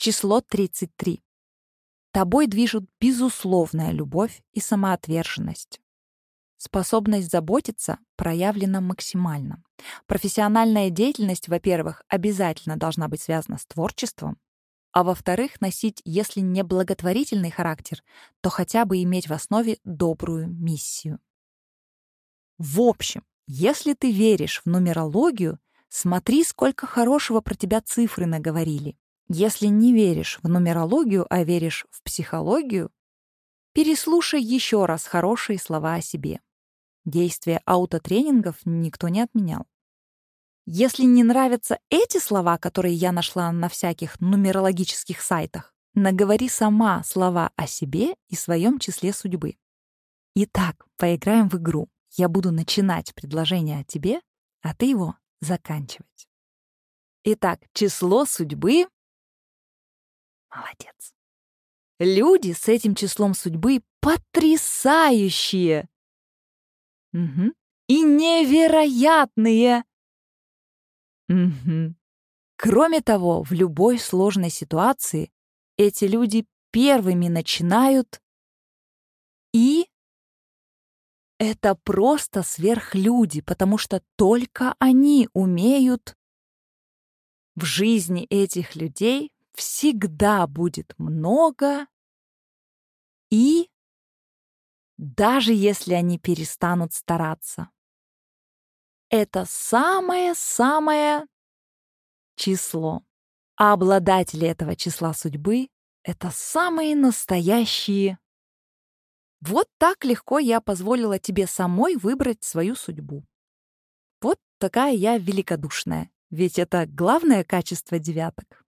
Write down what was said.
Число 33. Тобой движут безусловная любовь и самоотверженность. Способность заботиться проявлена максимально. Профессиональная деятельность, во-первых, обязательно должна быть связана с творчеством, а во-вторых, носить, если не благотворительный характер, то хотя бы иметь в основе добрую миссию. В общем, если ты веришь в нумерологию, смотри, сколько хорошего про тебя цифры наговорили. Если не веришь в нумерологию, а веришь в психологию, переслушай еще раз хорошие слова о себе. Действие аутотренингов никто не отменял. Если не нравятся эти слова, которые я нашла на всяких нумерологических сайтах, наговори сама слова о себе и своем числе судьбы. Итак, поиграем в игру. Я буду начинать предложение о тебе, а ты его заканчивать. Итак, число судьбы Молодец. Люди с этим числом судьбы потрясающие. Угу. И невероятные. Угу. Кроме того, в любой сложной ситуации эти люди первыми начинают и это просто сверхлюди, потому что только они умеют в жизни этих людей всегда будет много, и даже если они перестанут стараться. Это самое-самое число. А обладатели этого числа судьбы — это самые настоящие. Вот так легко я позволила тебе самой выбрать свою судьбу. Вот такая я великодушная, ведь это главное качество девяток.